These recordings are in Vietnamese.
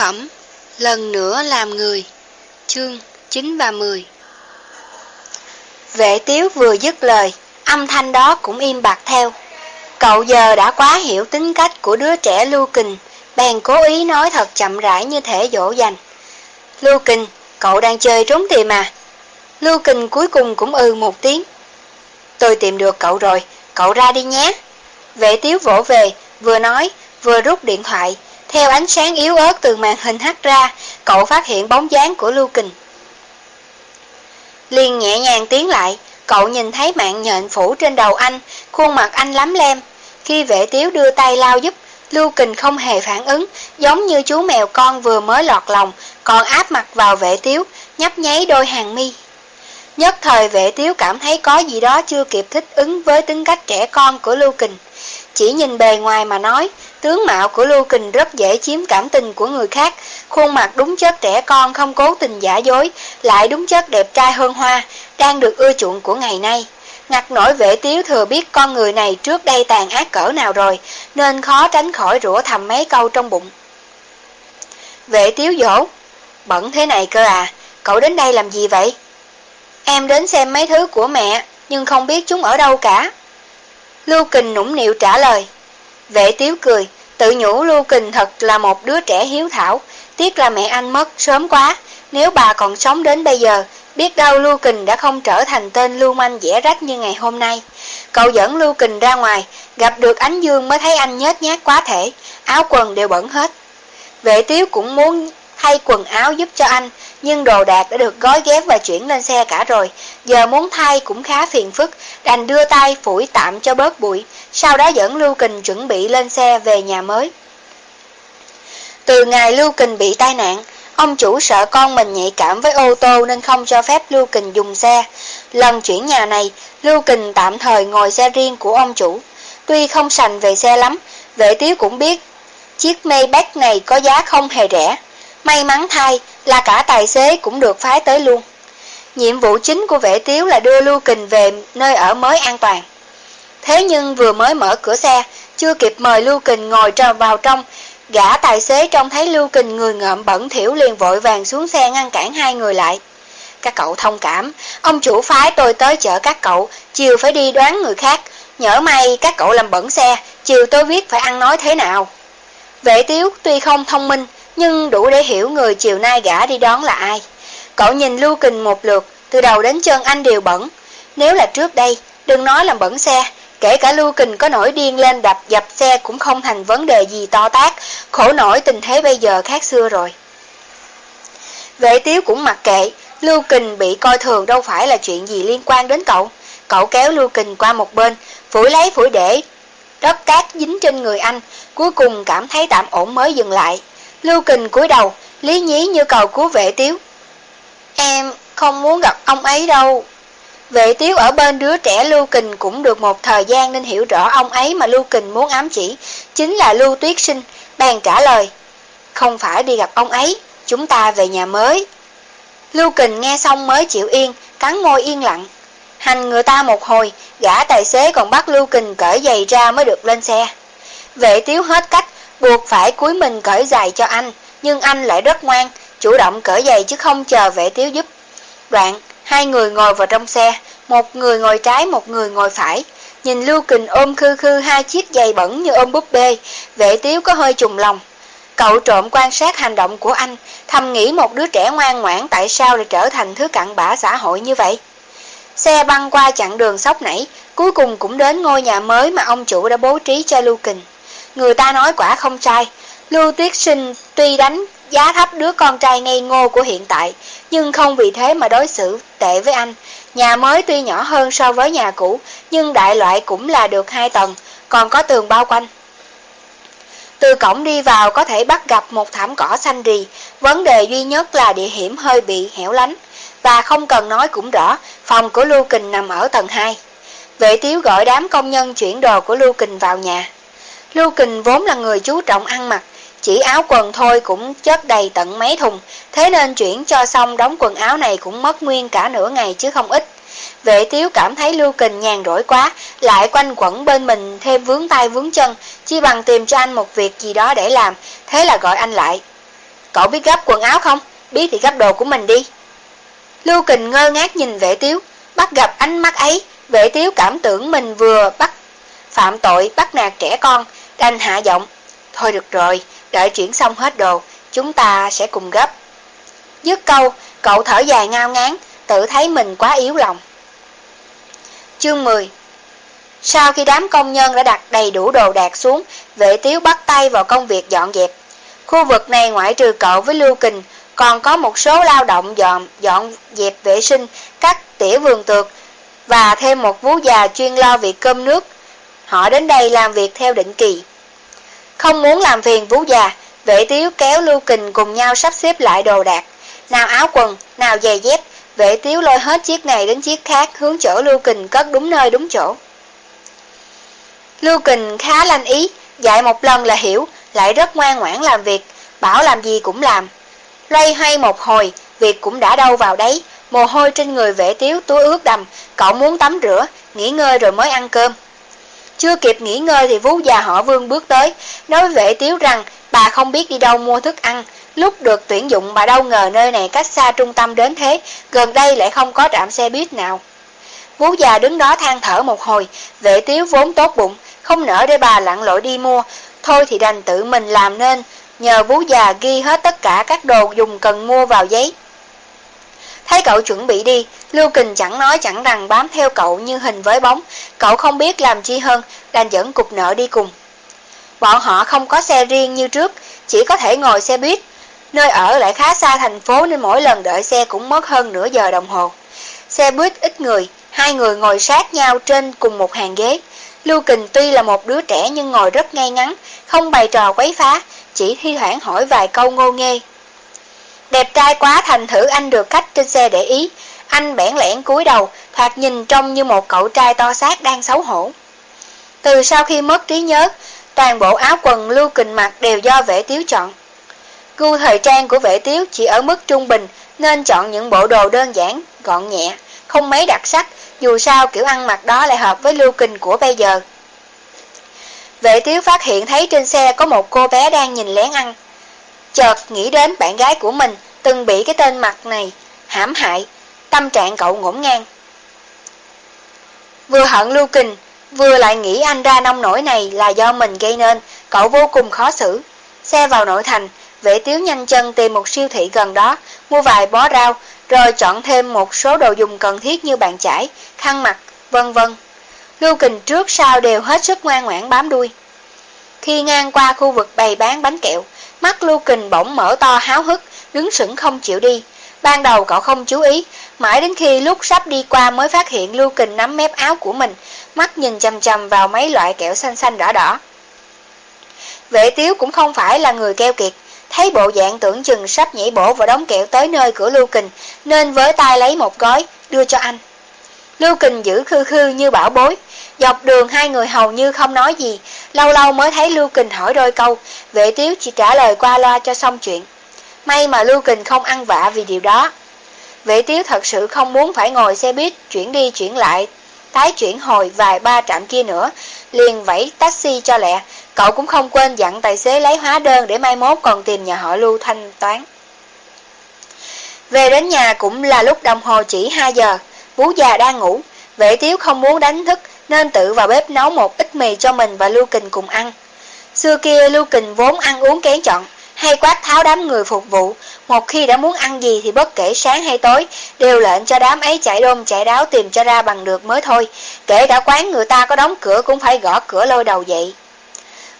phẩm Lần nữa làm người. Chương 9 và 10 Vệ tiếu vừa dứt lời Âm thanh đó cũng im bặt theo. Cậu giờ đã quá hiểu tính cách của đứa trẻ Lưu Kình Bèn cố ý nói thật chậm rãi như thể dỗ dành. Lưu Kình, cậu đang chơi trốn tìm à? Lưu Kình cuối cùng cũng ừ một tiếng. Tôi tìm được cậu rồi, cậu ra đi nhé. Vệ tiếu vỗ về, vừa nói, vừa rút điện thoại theo ánh sáng yếu ớt từ màn hình hắt ra, cậu phát hiện bóng dáng của Lưu Kình. Liền nhẹ nhàng tiến lại, cậu nhìn thấy mạng nhện phủ trên đầu anh, khuôn mặt anh lắm lem. Khi vệ tiếu đưa tay lao giúp, Lưu Kình không hề phản ứng, giống như chú mèo con vừa mới lọt lòng, còn áp mặt vào vệ tiếu, nhấp nháy đôi hàng mi. Nhất thời vệ tiếu cảm thấy có gì đó chưa kịp thích ứng với tính cách trẻ con của Lưu Kình. Chỉ nhìn bề ngoài mà nói, tướng mạo của Lưu Kình rất dễ chiếm cảm tình của người khác, khuôn mặt đúng chất trẻ con không cố tình giả dối, lại đúng chất đẹp trai hơn hoa, đang được ưa chuộng của ngày nay. Ngặt nổi vệ tiếu thừa biết con người này trước đây tàn ác cỡ nào rồi, nên khó tránh khỏi rủa thầm mấy câu trong bụng. Vệ tiếu dỗ, bẩn thế này cơ à, cậu đến đây làm gì vậy? Em đến xem mấy thứ của mẹ, nhưng không biết chúng ở đâu cả. Lưu Kình nũng nịu trả lời. Vệ tiếu cười, tự nhủ Lưu Kình thật là một đứa trẻ hiếu thảo, tiếc là mẹ anh mất sớm quá, nếu bà còn sống đến bây giờ, biết đâu Lưu Kình đã không trở thành tên Lưu Manh dễ rách như ngày hôm nay. Cậu dẫn Lưu Kình ra ngoài, gặp được ánh dương mới thấy anh nhếch nhác quá thể, áo quần đều bẩn hết. Vệ tiếu cũng muốn thay quần áo giúp cho anh, nhưng đồ đạc đã được gói ghép và chuyển lên xe cả rồi, giờ muốn thay cũng khá phiền phức, đành đưa tay phủi tạm cho bớt bụi, sau đó dẫn Lưu Kình chuẩn bị lên xe về nhà mới. Từ ngày Lưu Kình bị tai nạn, ông chủ sợ con mình nhạy cảm với ô tô nên không cho phép Lưu Kình dùng xe. Lần chuyển nhà này, Lưu Kình tạm thời ngồi xe riêng của ông chủ. Tuy không sành về xe lắm, vệ tiếu cũng biết chiếc Maybach này có giá không hề rẻ. May mắn thay là cả tài xế cũng được phái tới luôn. Nhiệm vụ chính của vệ tiếu là đưa Lưu Kình về nơi ở mới an toàn. Thế nhưng vừa mới mở cửa xe, chưa kịp mời Lưu Kình ngồi vào trong, gã tài xế trông thấy Lưu Kình người ngợm bẩn thiểu liền vội vàng xuống xe ngăn cản hai người lại. Các cậu thông cảm, ông chủ phái tôi tới chở các cậu, chiều phải đi đoán người khác, nhỡ may các cậu làm bẩn xe, chiều tôi viết phải ăn nói thế nào. Vệ tiếu tuy không thông minh, nhưng đủ để hiểu người chiều nay gã đi đón là ai. Cậu nhìn Lưu Kình một lượt, từ đầu đến chân anh đều bẩn. Nếu là trước đây, đừng nói làm bẩn xe, kể cả Lưu Kình có nổi điên lên đập dập xe cũng không thành vấn đề gì to tác, khổ nổi tình thế bây giờ khác xưa rồi. Vệ tiếu cũng mặc kệ, Lưu Kình bị coi thường đâu phải là chuyện gì liên quan đến cậu. Cậu kéo Lưu Kình qua một bên, phủi lấy phủi để, đất cát dính trên người anh, cuối cùng cảm thấy tạm ổn mới dừng lại. Lưu Kình cúi đầu, lý nhí như cầu cứu vệ tiếu. Em không muốn gặp ông ấy đâu. Vệ tiếu ở bên đứa trẻ Lưu Kình cũng được một thời gian nên hiểu rõ ông ấy mà Lưu Kình muốn ám chỉ, chính là Lưu Tuyết Sinh, bèn trả lời. Không phải đi gặp ông ấy, chúng ta về nhà mới. Lưu Kình nghe xong mới chịu yên, cắn môi yên lặng. Hành người ta một hồi, gã tài xế còn bắt Lưu Kình cởi giày ra mới được lên xe. Vệ tiếu hết cách, buộc phải cúi mình cởi giày cho anh, nhưng anh lại rất ngoan, chủ động cởi giày chứ không chờ vệ tiếu giúp. Đoạn, hai người ngồi vào trong xe, một người ngồi trái một người ngồi phải. Nhìn Lưu Kình ôm khư khư hai chiếc giày bẩn như ôm búp bê, vệ tiếu có hơi trùng lòng. Cậu trộm quan sát hành động của anh, thầm nghĩ một đứa trẻ ngoan ngoãn tại sao lại trở thành thứ cặn bã xã hội như vậy. Xe băng qua chặng đường sóc nảy, cuối cùng cũng đến ngôi nhà mới mà ông chủ đã bố trí cho Lưu Kình. Người ta nói quả không sai, Lưu Tuyết Sinh tuy đánh giá thấp đứa con trai ngây ngô của hiện tại, nhưng không vì thế mà đối xử tệ với anh. Nhà mới tuy nhỏ hơn so với nhà cũ, nhưng đại loại cũng là được hai tầng, còn có tường bao quanh. Từ cổng đi vào có thể bắt gặp một thảm cỏ xanh rì, vấn đề duy nhất là địa hiểm hơi bị hẻo lánh. Và không cần nói cũng rõ, phòng của Lưu Kình nằm ở tầng 2. Vệ tiếu gọi đám công nhân chuyển đồ của Lưu Kình vào nhà. Lưu Kình vốn là người chú trọng ăn mặc, chỉ áo quần thôi cũng chất đầy tận mấy thùng, thế nên chuyển cho xong đóng quần áo này cũng mất nguyên cả nửa ngày chứ không ít. Vệ tiếu cảm thấy Lưu Kình nhàn rỗi quá, lại quanh quẩn bên mình thêm vướng tay vướng chân, chỉ bằng tìm cho anh một việc gì đó để làm, thế là gọi anh lại. cậu biết gấp quần áo không? Biết thì gấp đồ của mình đi. Lưu Kình ngơ ngác nhìn vệ tiếu, bắt gặp ánh mắt ấy, vệ tiếu cảm tưởng mình vừa bắt phạm tội bắt nạt trẻ con, đành hạ giọng. Thôi được rồi, đợi chuyển xong hết đồ, chúng ta sẽ cùng gấp. Dứt câu, cậu thở dài ngao ngán, tự thấy mình quá yếu lòng. Chương 10 Sau khi đám công nhân đã đặt đầy đủ đồ đạc xuống, vệ tiếu bắt tay vào công việc dọn dẹp. Khu vực này ngoại trừ cậu với Lưu Kình, còn có một số lao động dọn, dọn dẹp vệ sinh, cắt tỉa vườn tược, và thêm một vú già chuyên lo việc cơm nước. Họ đến đây làm việc theo định kỳ. Không muốn làm phiền vú già, vệ tiếu kéo Lưu Kình cùng nhau sắp xếp lại đồ đạc. Nào áo quần, nào giày dép, vệ tiếu lôi hết chiếc này đến chiếc khác hướng chỗ Lưu Kình cất đúng nơi đúng chỗ. Lưu Kình khá lanh ý, dạy một lần là hiểu, lại rất ngoan ngoãn làm việc, bảo làm gì cũng làm. Loay hoay một hồi, việc cũng đã đâu vào đấy, mồ hôi trên người vệ tiếu túa ướt đầm, cậu muốn tắm rửa, nghỉ ngơi rồi mới ăn cơm. Chưa kịp nghỉ ngơi thì vú già họ vương bước tới, nói với vệ tiếu rằng bà không biết đi đâu mua thức ăn. Lúc được tuyển dụng bà đâu ngờ nơi này cách xa trung tâm đến thế, gần đây lại không có trạm xe buýt nào. Vú già đứng đó than thở một hồi, vệ tiếu vốn tốt bụng, không nỡ để bà lặn lội đi mua, thôi thì đành tự mình làm nên, nhờ vú già ghi hết tất cả các đồ dùng cần mua vào giấy. Thấy cậu chuẩn bị đi, Lưu Kình chẳng nói chẳng rằng bám theo cậu như hình với bóng, cậu không biết làm chi hơn, đành dẫn cục nợ đi cùng. Bọn họ không có xe riêng như trước, chỉ có thể ngồi xe buýt. Nơi ở lại khá xa thành phố nên mỗi lần đợi xe cũng mất hơn nửa giờ đồng hồ. Xe buýt ít người, hai người ngồi sát nhau trên cùng một hàng ghế. Lưu Kình tuy là một đứa trẻ nhưng ngồi rất ngay ngắn, không bày trò quấy phá, chỉ thi thoảng hỏi vài câu ngô nghê. Đẹp trai quá thành thử anh được khách trên xe để ý, anh bẽn lẽn cúi đầu, thoạt nhìn trông như một cậu trai to xác đang xấu hổ. Từ sau khi mất trí nhớ, toàn bộ áo quần lưu kình mặc đều do vệ tiếu chọn. Gu thời trang của vệ tiếu chỉ ở mức trung bình nên chọn những bộ đồ đơn giản, gọn nhẹ, không mấy đặc sắc, dù sao kiểu ăn mặc đó lại hợp với lưu kình của bây giờ. Vệ tiếu phát hiện thấy trên xe có một cô bé đang nhìn lén ăn. Chợt nghĩ đến bạn gái của mình từng bị cái tên mặt này hãm hại, tâm trạng cậu ngổn ngang. Vừa hận Lưu Kình, vừa lại nghĩ anh ra nông nổi này là do mình gây nên, cậu vô cùng khó xử. Xe vào nội thành, vệ tiếu nhanh chân tìm một siêu thị gần đó, mua vài bó rau, rồi chọn thêm một số đồ dùng cần thiết như bàn chải, khăn mặt, vân vân. Lưu Kình trước sau đều hết sức ngoan ngoãn bám đuôi. Khi ngang qua khu vực bày bán bánh kẹo, mắt Lưu Kình bỗng mở to háo hức, đứng sững không chịu đi. Ban đầu cậu không chú ý, mãi đến khi lúc sắp đi qua mới phát hiện Lưu Kình nắm mép áo của mình, mắt nhìn chầm chầm vào mấy loại kẹo xanh xanh đỏ đỏ. Vệ tiếu cũng không phải là người keo kiệt, thấy bộ dạng tưởng chừng sắp nhảy bổ vào đống kẹo tới nơi của Lưu Kình, nên với tay lấy một gói, đưa cho anh. Lưu Kình giữ khư khư như bảo bối, dọc đường hai người hầu như không nói gì, lâu lâu mới thấy Lưu Kình hỏi đôi câu, vệ tiếu chỉ trả lời qua loa cho xong chuyện. May mà Lưu Kình không ăn vạ vì điều đó. Vệ tiếu thật sự không muốn phải ngồi xe buýt chuyển đi chuyển lại, tái chuyển hồi vài ba trạm kia nữa, liền vẫy taxi cho lẹ. Cậu cũng không quên dặn tài xế lấy hóa đơn để mai mốt còn tìm nhà họ Lưu thanh toán. Về đến nhà cũng là lúc đồng hồ chỉ 2 giờ, Vú già đang ngủ, vệ tiếu không muốn đánh thức nên tự vào bếp nấu một ít mì cho mình và Lưu Kình cùng ăn. Xưa kia Lưu Kình vốn ăn uống kén chọn, hay quát tháo đám người phục vụ, một khi đã muốn ăn gì thì bất kể sáng hay tối, đều lệnh cho đám ấy chạy đôn chạy đáo tìm cho ra bằng được mới thôi, kể cả quán người ta có đóng cửa cũng phải gõ cửa lôi đầu dậy.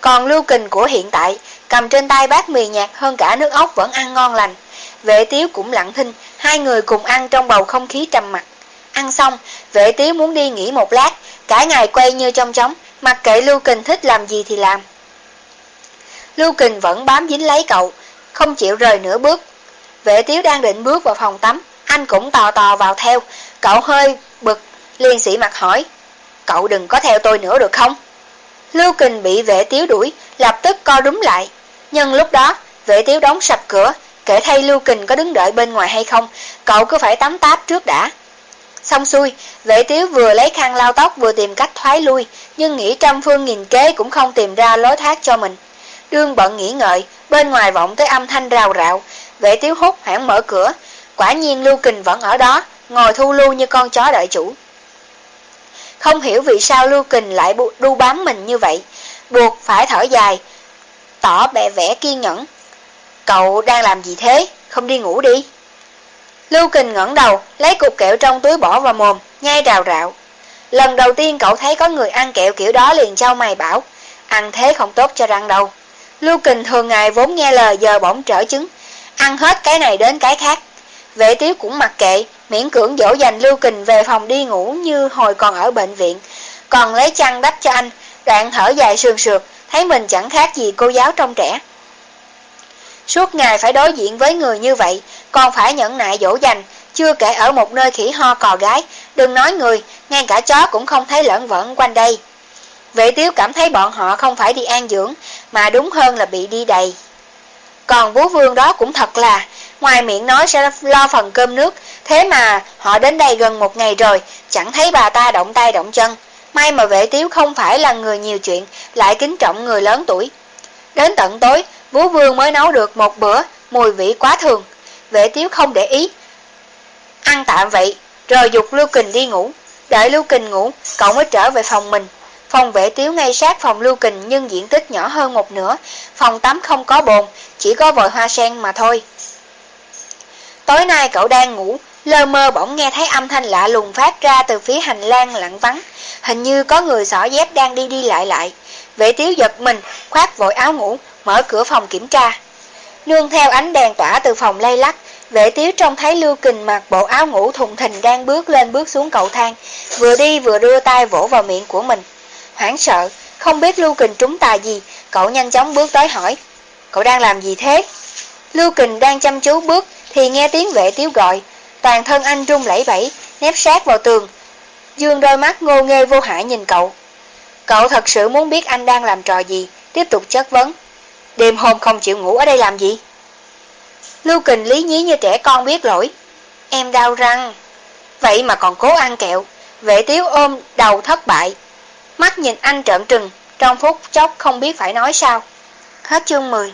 Còn Lưu Kình của hiện tại, cầm trên tay bát mì nhạt hơn cả nước ốc vẫn ăn ngon lành. Vệ tiếu cũng lặng thinh, hai người cùng ăn trong bầu không khí trầm mặc. Ăn xong, vệ tiếu muốn đi nghỉ một lát, cả ngày quay như trong trống, mặc kệ Lưu Kình thích làm gì thì làm. Lưu Kình vẫn bám dính lấy cậu, không chịu rời nửa bước. Vệ tiếu đang định bước vào phòng tắm, anh cũng tò tò vào theo, cậu hơi bực, liền sĩ mặt hỏi, cậu đừng có theo tôi nữa được không? Lưu Kình bị vệ tiếu đuổi, lập tức co rúm lại. Nhưng lúc đó, vệ tiếu đóng sập cửa, kể thay Lưu Kình có đứng đợi bên ngoài hay không, cậu cứ phải tắm táp trước đã. Xong xuôi, vệ tiếu vừa lấy khăn lau tóc vừa tìm cách thoái lui, nhưng nghĩ trăm phương nghìn kế cũng không tìm ra lối thoát cho mình. Đương bận nghĩ ngợi, bên ngoài vọng tới âm thanh rào rạo, vệ tiếu hút hãng mở cửa. Quả nhiên Lưu Kình vẫn ở đó, ngồi thu lưu như con chó đợi chủ. Không hiểu vì sao Lưu Kình lại đu bám mình như vậy, buộc phải thở dài, tỏ bẹ vẻ kiên nhẫn. Cậu đang làm gì thế? Không đi ngủ đi. Lưu Kình ngẩng đầu, lấy cục kẹo trong túi bỏ vào mồm, nhai rào rạo. Lần đầu tiên cậu thấy có người ăn kẹo kiểu đó liền trao mày bảo, ăn thế không tốt cho răng đâu. Lưu Kình thường ngày vốn nghe lời giờ bỗng trở chứng, ăn hết cái này đến cái khác. Vệ tiếu cũng mặc kệ, miễn cưỡng dỗ dành Lưu Kình về phòng đi ngủ như hồi còn ở bệnh viện, còn lấy chăn đắp cho anh, đoạn thở dài sườn sượt, thấy mình chẳng khác gì cô giáo trong trẻ. Suốt ngày phải đối diện với người như vậy, còn phải nhẫn nại dỗ dành, chưa kể ở một nơi khỉ ho cò gái, đừng nói người, ngay cả chó cũng không thấy lẫn vẩn quanh đây. Vệ tiếu cảm thấy bọn họ không phải đi an dưỡng, mà đúng hơn là bị đi đầy. Còn vú vương đó cũng thật là, ngoài miệng nói sẽ lo phần cơm nước, thế mà họ đến đây gần một ngày rồi, chẳng thấy bà ta động tay động chân. May mà vệ tiếu không phải là người nhiều chuyện, lại kính trọng người lớn tuổi. Đến tận tối, vú vương mới nấu được một bữa, mùi vị quá thường. Vệ tiếu không để ý. Ăn tạm vậy, rồi dục Lưu Kình đi ngủ. Đợi Lưu Kình ngủ, cậu mới trở về phòng mình. Phòng vệ tiếu ngay sát phòng Lưu Kình nhưng diện tích nhỏ hơn một nửa. Phòng tắm không có bồn, chỉ có vòi hoa sen mà thôi. Tối nay cậu đang ngủ, lơ mơ bỗng nghe thấy âm thanh lạ lùng phát ra từ phía hành lang lặng vắng. Hình như có người xỏ dép đang đi đi lại lại. Vệ tiếu giật mình, khoác vội áo ngủ, mở cửa phòng kiểm tra. Nương theo ánh đèn tỏa từ phòng lay lắc, vệ tiếu trông thấy Lưu Kình mặc bộ áo ngủ thùng thình đang bước lên bước xuống cầu thang, vừa đi vừa đưa tay vỗ vào miệng của mình. Hoảng sợ, không biết Lưu Kình trúng tà gì, cậu nhanh chóng bước tới hỏi, cậu đang làm gì thế? Lưu Kình đang chăm chú bước thì nghe tiếng vệ tiếu gọi, toàn thân anh rung lẩy bẩy, nép sát vào tường. Dương đôi mắt ngô nghê vô hại nhìn cậu. Cậu thật sự muốn biết anh đang làm trò gì, tiếp tục chất vấn. Đêm hôm không chịu ngủ ở đây làm gì? Lưu Kình lý nhí như trẻ con biết lỗi. Em đau răng. Vậy mà còn cố ăn kẹo. Vệ tiếu ôm đầu thất bại. Mắt nhìn anh trợn trừng, trong phút chốc không biết phải nói sao. Hết chương 10